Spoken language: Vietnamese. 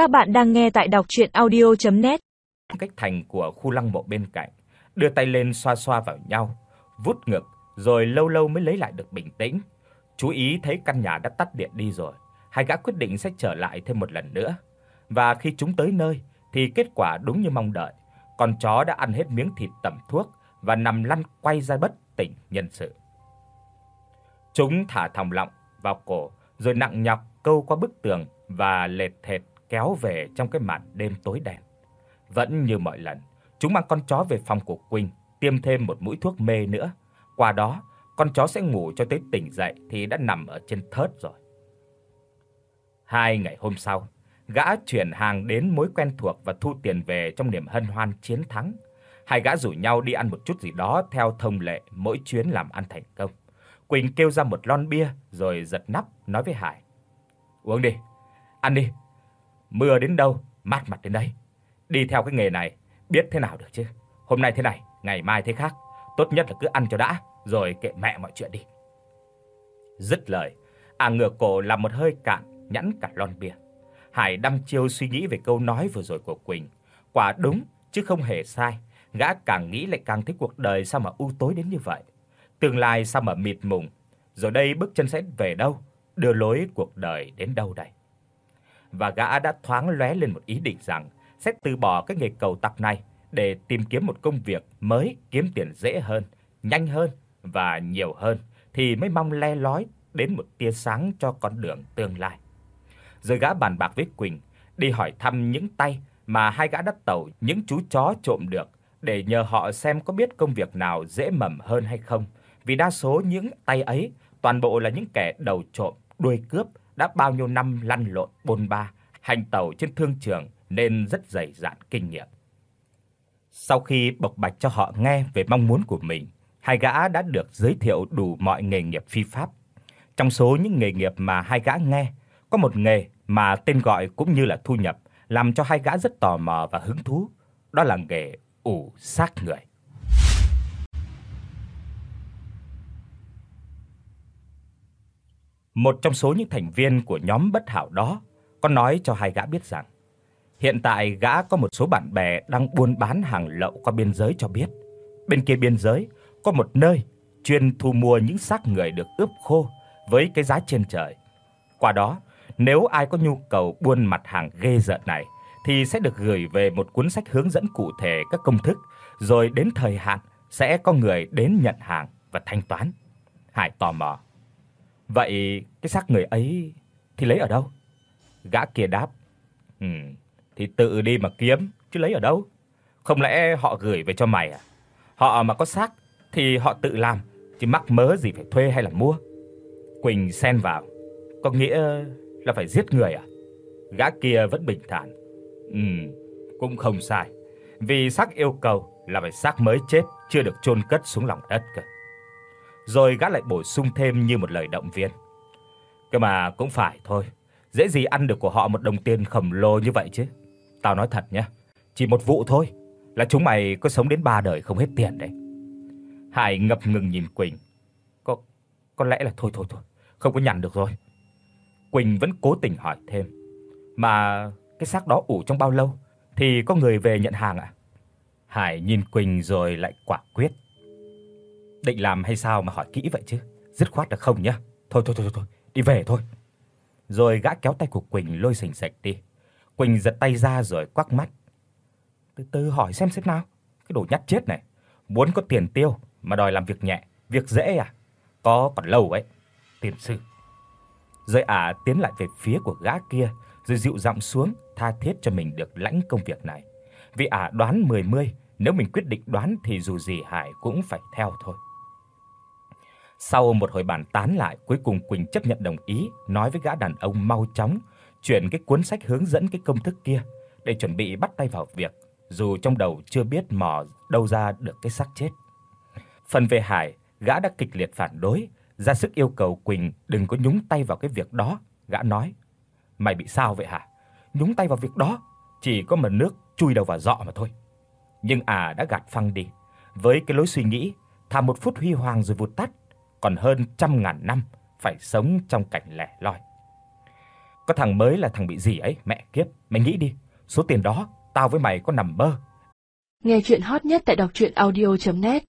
Các bạn đang nghe tại đọc audio net Cách thành của khu lăng mộ bên cạnh, đưa tay lên xoa xoa vào nhau, vút ngực rồi lâu lâu mới lấy lại được bình tĩnh. Chú ý thấy căn nhà đã tắt điện đi rồi, hai gã quyết định sẽ trở lại thêm một lần nữa. Và khi chúng tới nơi thì kết quả đúng như mong đợi, con chó đã ăn hết miếng thịt tẩm thuốc và nằm lăn quay ra bất tỉnh nhân sự. Chúng thả thòng lọng vào cổ rồi nặng nhọc câu qua bức tường và lệt thệt kéo về trong cái màn đêm tối đen. Vẫn như mọi lần, chúng mang con chó về phòng của Quỳnh, tiêm thêm một mũi thuốc mê nữa. Qua đó, con chó sẽ ngủ cho tới tỉnh dậy thì đã nằm ở trên thớt rồi. Hai ngày hôm sau, gã chuyển hàng đến mối quen thuộc và thu tiền về trong niềm hân hoan chiến thắng. Hai gã rủ nhau đi ăn một chút gì đó theo thông lệ mỗi chuyến làm ăn thành công. Quỳnh kêu ra một lon bia rồi giật nắp nói với Hải: "Uống đi, ăn đi. Mưa đến đâu, mát mặt đến đấy. Đi theo cái nghề này biết thế nào được chứ. Hôm nay thế này, ngày mai thế khác, tốt nhất là cứ ăn cho đã rồi kệ mẹ mọi chuyện đi." Dứt lời, à ngửa cổ làm một hơi cạn, nhẵn cả lon bia. Hải đăm chiêu suy nghĩ về câu nói vừa rồi của Quỳnh, quả đúng chứ không hề sai. Gã càng nghĩ lại càng thấy cuộc đời sao mà u tối đến như vậy. Tương lai sao mà mịt mùng, rồi đây bước chân sẽ về đâu, đưa lối cuộc đời đến đâu đây. Và gã đã thoáng lóe lên một ý định rằng sẽ từ bỏ cái nghề cầu tặc này để tìm kiếm một công việc mới kiếm tiền dễ hơn, nhanh hơn và nhiều hơn thì mới mong le lói đến một tia sáng cho con đường tương lai. Rồi gã bàn bạc với Quỳnh đi hỏi thăm những tay mà hai gã đã tẩu những chú chó trộm được để nhờ họ xem có biết công việc nào dễ mầm hơn hay không vì đa số những tay ấy toàn bộ là những kẻ đầu trộm, đuôi cướp đã bao nhiêu năm lăn lộn bôn ba, hành tẩu trên thương trường nên rất dày dạn kinh nghiệm. Sau khi bộc bạch cho họ nghe về mong muốn của mình, hai gã đã được giới thiệu đủ mọi nghề nghiệp phi pháp. Trong số những nghề nghiệp mà hai gã nghe, có một nghề mà tên gọi cũng như là thu nhập làm cho hai gã rất tò mò và hứng thú, đó là nghề ủ xác người. Một trong số những thành viên của nhóm bất hảo đó có nói cho hai gã biết rằng hiện tại gã có một số bạn bè đang buôn bán hàng lậu qua biên giới cho biết, bên kia biên giới có một nơi chuyên thu mua những xác người được ướp khô với cái giá trên trời. Qua đó, nếu ai có nhu cầu buôn mặt hàng ghê rợn này thì sẽ được gửi về một cuốn sách hướng dẫn cụ thể các công thức, rồi đến thời hạn sẽ có người đến nhận hàng và thanh toán. Hải tò mò Vậy cái xác người ấy thì lấy ở đâu? Gã kia đáp: "Ừ, thì tự đi mà kiếm chứ lấy ở đâu? Không lẽ họ gửi về cho mày à? Họ mà có xác thì họ tự làm, chứ mắc mớ gì phải thuê hay là mua?" Quỳnh xen vào: "Có nghĩa là phải giết người à?" Gã kia vẫn bình thản: "Ừ, cũng không sai, vì xác yêu cầu là phải xác mới chết chưa được chôn cất xuống lòng đất cơ." Rồi gã lại bổ sung thêm như một lời động viên. Cơ mà cũng phải thôi, dễ gì ăn được của họ một đồng tiền khổng lồ như vậy chứ. Tao nói thật nhé, chỉ một vụ thôi là chúng mày có sống đến ba đời không hết tiền đấy. Hải ngập ngừng nhìn Quỳnh. Có có lẽ là thôi thôi thôi, không có nhằn được rồi. Quỳnh vẫn cố tình hỏi thêm. Mà cái xác đó ủ trong bao lâu thì có người về nhận hàng ạ? À? Hải nhìn Quỳnh rồi lại quả quyết. Định làm hay sao mà hỏi kỹ vậy chứ? Dứt khoát là không nhá. Thôi thôi thôi thôi, đi về thôi. Rồi gã kéo tay của Quỳnh lôi sành sạch đi. Quỳnh giật tay ra rồi quắc mắt. Từ từ hỏi xem xem nào. Cái đồ nhát chết này, muốn có tiền tiêu mà đòi làm việc nhẹ, việc dễ à? Có còn lâu ấy. Tiền sư. Rồi ả à tiến lại về phía của gã kia, rồi dịu giọng xuống, tha thiết cho mình được lãnh công việc này. Vì ả à đoán 10 mươi, nếu mình quyết định đoán thì dù gì Hải cũng phải theo thôi. Sau một hồi bàn tán lại, cuối cùng Quỳnh chấp nhận đồng ý, nói với gã đàn ông mau chóng chuyển cái cuốn sách hướng dẫn cái công thức kia để chuẩn bị bắt tay vào việc, dù trong đầu chưa biết mò đâu ra được cái xác chết. Phần về Hải, gã đã kịch liệt phản đối, ra sức yêu cầu Quỳnh đừng có nhúng tay vào cái việc đó, gã nói: "Mày bị sao vậy hả? Nhúng tay vào việc đó, chỉ có mà nước chui đầu vào dọ mà thôi." Nhưng à đã gạt phăng đi, với cái lối suy nghĩ thà một phút huy hoàng rồi vụt tắt còn hơn trăm ngàn năm phải sống trong cảnh lẻ loi. Có thằng mới là thằng bị gì ấy, mẹ kiếp, mày nghĩ đi, số tiền đó tao với mày có nằm mơ. Nghe truyện hot nhất tại doctruyenaudio.net